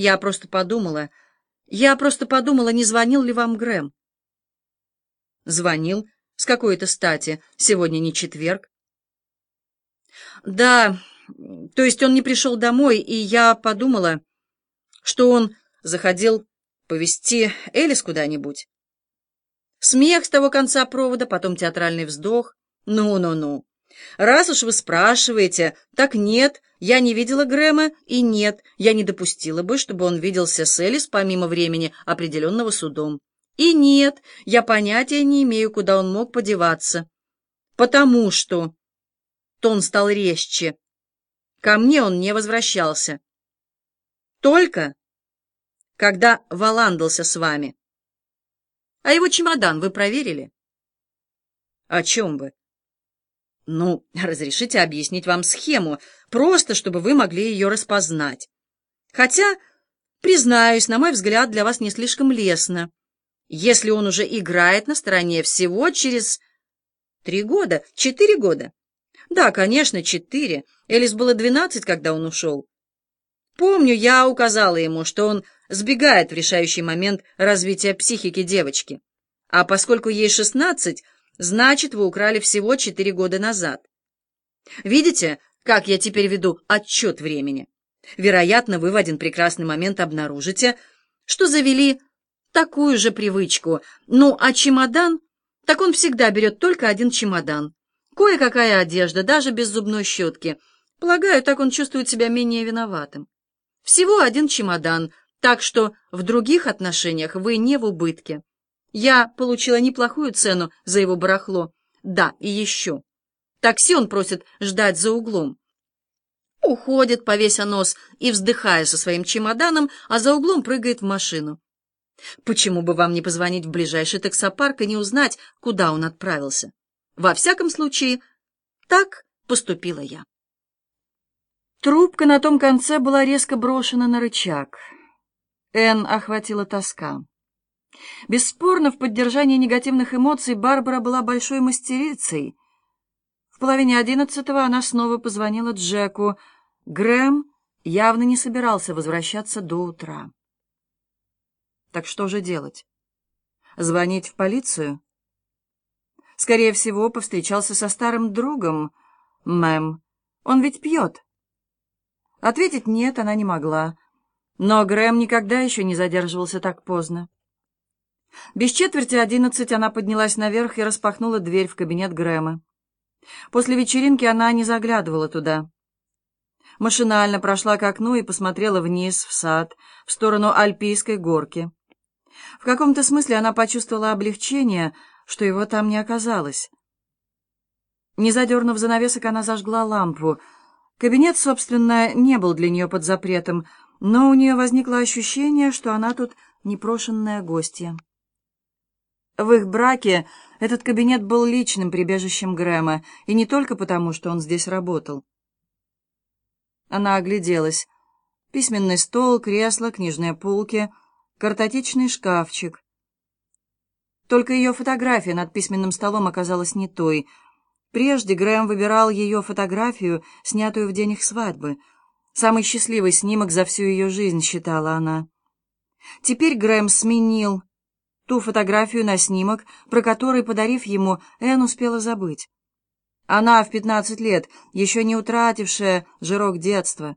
Я просто подумала... Я просто подумала, не звонил ли вам Грэм. Звонил. С какой-то стати. Сегодня не четверг. Да, то есть он не пришел домой, и я подумала, что он заходил повезти Элис куда-нибудь. Смех с того конца провода, потом театральный вздох. Ну-ну-ну. Раз уж вы спрашиваете, так нет, я не видела Грэма, и нет, я не допустила бы, чтобы он виделся с Элис помимо времени, определенного судом. И нет, я понятия не имею, куда он мог подеваться. Потому что... Тон стал резче. Ко мне он не возвращался. Только когда валандался с вами. А его чемодан вы проверили? О чем вы? Ну, разрешите объяснить вам схему, просто чтобы вы могли ее распознать. Хотя, признаюсь, на мой взгляд, для вас не слишком лестно, если он уже играет на стороне всего через три года, четыре года. Да, конечно, четыре. Элис было двенадцать, когда он ушел. Помню, я указала ему, что он сбегает в решающий момент развития психики девочки. А поскольку ей шестнадцать, значит, вы украли всего четыре года назад. Видите, как я теперь веду отчет времени? Вероятно, вы в один прекрасный момент обнаружите, что завели такую же привычку. Ну, а чемодан? Так он всегда берет только один чемодан. Кое-какая одежда, даже без зубной щетки. Полагаю, так он чувствует себя менее виноватым. Всего один чемодан, так что в других отношениях вы не в убытке. Я получила неплохую цену за его барахло. Да, и еще. Такси он просит ждать за углом. Уходит, повеся нос и вздыхая со своим чемоданом, а за углом прыгает в машину. Почему бы вам не позвонить в ближайший таксопарк и не узнать, куда он отправился? Во всяком случае, так поступила я. Трубка на том конце была резко брошена на рычаг. Энн охватила тоска. Бесспорно, в поддержании негативных эмоций Барбара была большой мастерицей. В половине одиннадцатого она снова позвонила Джеку. Грэм явно не собирался возвращаться до утра. Так что же делать? Звонить в полицию? Скорее всего, повстречался со старым другом. Мэм, он ведь пьет. Ответить «нет» она не могла. Но Грэм никогда еще не задерживался так поздно. Без четверти одиннадцать она поднялась наверх и распахнула дверь в кабинет Грэма. После вечеринки она не заглядывала туда. Машинально прошла к окну и посмотрела вниз, в сад, в сторону Альпийской горки. В каком-то смысле она почувствовала облегчение — что его там не оказалось. Не задернув занавесок, она зажгла лампу. Кабинет, собственно, не был для нее под запретом, но у нее возникло ощущение, что она тут непрошенная гостья. В их браке этот кабинет был личным прибежищем Грэма, и не только потому, что он здесь работал. Она огляделась. Письменный стол, кресло, книжные полки, картотечный шкафчик. Только ее фотография над письменным столом оказалась не той. Прежде Грэм выбирал ее фотографию, снятую в день их свадьбы. Самый счастливый снимок за всю ее жизнь, считала она. Теперь Грэм сменил ту фотографию на снимок, про который, подарив ему, Энн успела забыть. Она в пятнадцать лет, еще не утратившая жирок детства,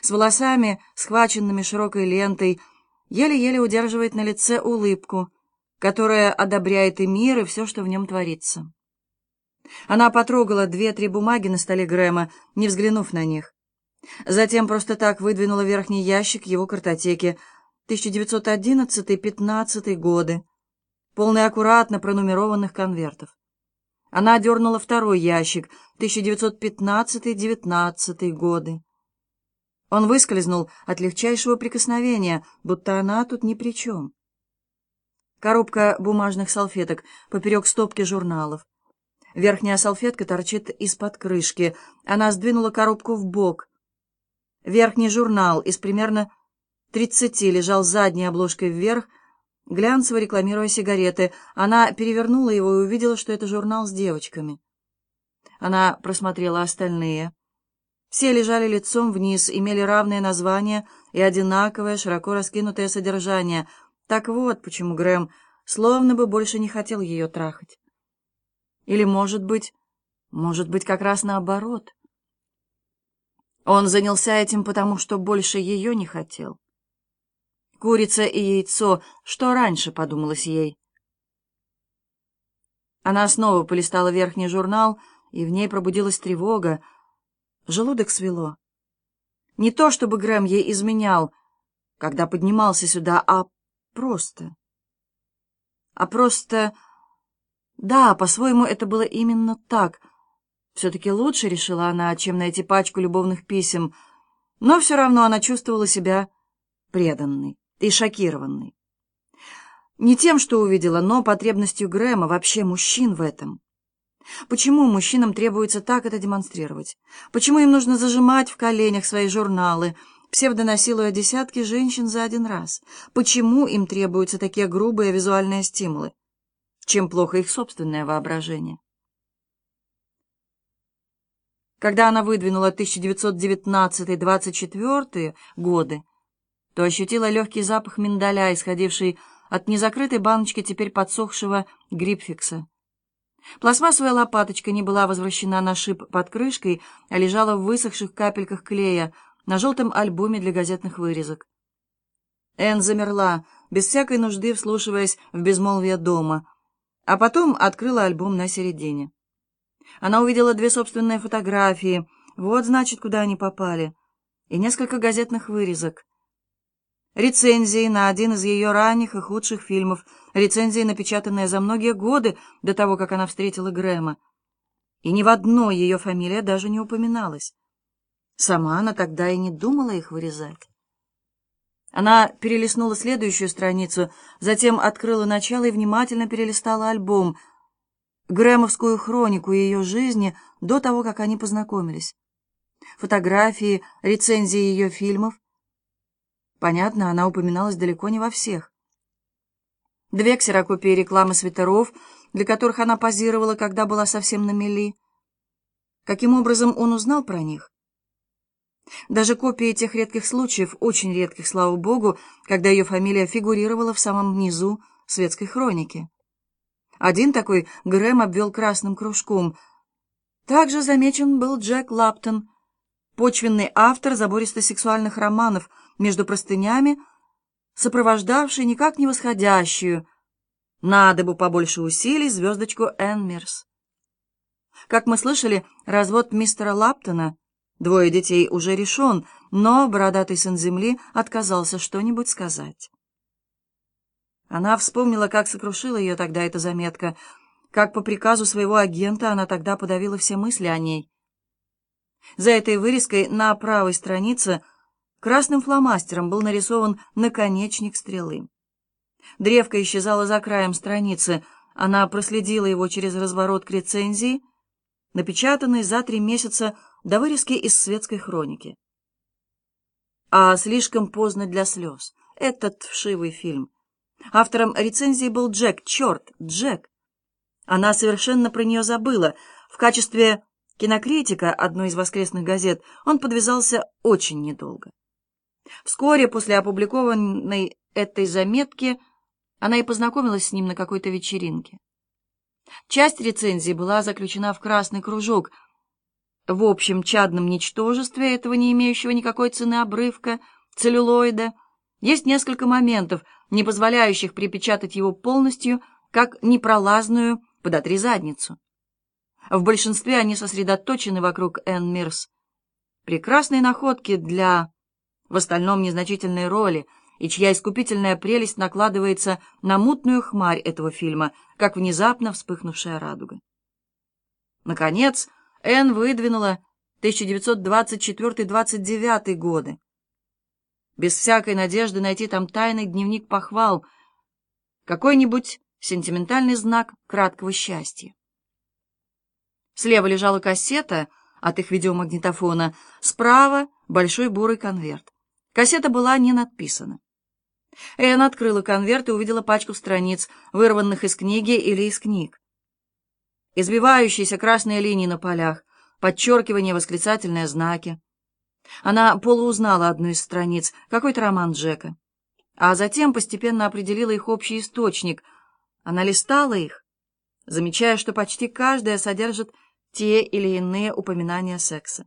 с волосами, схваченными широкой лентой, еле-еле удерживает на лице улыбку, которая одобряет и мир, и все, что в нем творится. Она потрогала две-три бумаги на столе Грэма, не взглянув на них. Затем просто так выдвинула верхний ящик его картотеки 1911-15 годы, полный аккуратно пронумерованных конвертов. Она дернула второй ящик 1915-19 годы. Он выскользнул от легчайшего прикосновения, будто она тут ни при чем. Коробка бумажных салфеток поперек стопки журналов. Верхняя салфетка торчит из-под крышки. Она сдвинула коробку в бок. Верхний журнал из примерно тридцати лежал задней обложкой вверх, глянцево рекламируя сигареты. Она перевернула его и увидела, что это журнал с девочками. Она просмотрела остальные. Все лежали лицом вниз, имели равное название и одинаковое, широко раскинутое содержание. Так вот, почему Грэм словно бы больше не хотел ее трахать. Или, может быть, может быть, как раз наоборот. Он занялся этим, потому что больше ее не хотел. Курица и яйцо, что раньше, подумалось ей. Она снова полистала верхний журнал, и в ней пробудилась тревога. Желудок свело. Не то, чтобы Грэм ей изменял, когда поднимался сюда, а просто. А просто... Да, по-своему, это было именно так. Все-таки лучше, решила она, чем найти пачку любовных писем, но все равно она чувствовала себя преданной и шокированной. Не тем, что увидела, но потребностью Грэма, вообще мужчин в этом. Почему мужчинам требуется так это демонстрировать? Почему им нужно зажимать в коленях свои журналы, псевдонасилуя десятки женщин за один раз? Почему им требуются такие грубые визуальные стимулы? Чем плохо их собственное воображение? Когда она выдвинула 1919-24 годы, то ощутила легкий запах миндаля, исходивший от незакрытой баночки теперь подсохшего грипфикса. Пластмассовая лопаточка не была возвращена на шип под крышкой, а лежала в высохших капельках клея на желтом альбоме для газетных вырезок. Энн замерла, без всякой нужды вслушиваясь в безмолвие дома, а потом открыла альбом на середине. Она увидела две собственные фотографии, вот, значит, куда они попали, и несколько газетных вырезок. Рецензии на один из ее ранних и худших фильмов, рецензии, напечатанные за многие годы до того, как она встретила Грэма. И ни в одной ее фамилия даже не упоминалась. Сама она тогда и не думала их вырезать. Она перелистнула следующую страницу, затем открыла начало и внимательно перелистала альбом, Грэмовскую хронику ее жизни до того, как они познакомились. Фотографии, рецензии ее фильмов, Понятно, она упоминалась далеко не во всех. Две ксерокопии рекламы свитеров, для которых она позировала, когда была совсем на мели. Каким образом он узнал про них? Даже копии тех редких случаев, очень редких, слава богу, когда ее фамилия фигурировала в самом низу светской хроники. Один такой Грэм обвел красным кружком. Также замечен был Джек Лаптон, почвенный автор забористо-сексуальных романов — между простынями, сопровождавшей никак не восходящую, надо бы побольше усилий, звездочку Энмерс. Как мы слышали, развод мистера Лаптона, двое детей уже решен, но бородатый сын земли отказался что-нибудь сказать. Она вспомнила, как сокрушила ее тогда эта заметка, как по приказу своего агента она тогда подавила все мысли о ней. За этой вырезкой на правой странице – Красным фломастером был нарисован наконечник стрелы. Древко исчезало за краем страницы. Она проследила его через разворот к рецензии, напечатанной за три месяца до вырезки из светской хроники. А слишком поздно для слез. Этот вшивый фильм. Автором рецензии был Джек. Черт, Джек! Она совершенно про нее забыла. В качестве кинокритика одной из воскресных газет он подвязался очень недолго. Вскоре после опубликованной этой заметки она и познакомилась с ним на какой-то вечеринке. Часть рецензии была заключена в красный кружок. В общем чадном ничтожестве этого не имеющего никакой цены обрывка, целлюлоида, есть несколько моментов, не позволяющих припечатать его полностью, как непролазную подотри задницу. В большинстве они сосредоточены вокруг Энн Мирс. Прекрасные находки для в остальном незначительной роли, и чья искупительная прелесть накладывается на мутную хмарь этого фильма, как внезапно вспыхнувшая радуга. Наконец, Энн выдвинула 1924-29 годы. Без всякой надежды найти там тайный дневник похвал, какой-нибудь сентиментальный знак краткого счастья. Слева лежала кассета от их видеомагнитофона, справа — большой бурый конверт. Кассета была не надписана. Энн открыла конверт и увидела пачку страниц, вырванных из книги или из книг. Избивающиеся красные линии на полях, подчеркивание, восклицательные знаки. Она полуузнала одну из страниц, какой-то роман Джека, а затем постепенно определила их общий источник. Она листала их, замечая, что почти каждая содержит те или иные упоминания секса.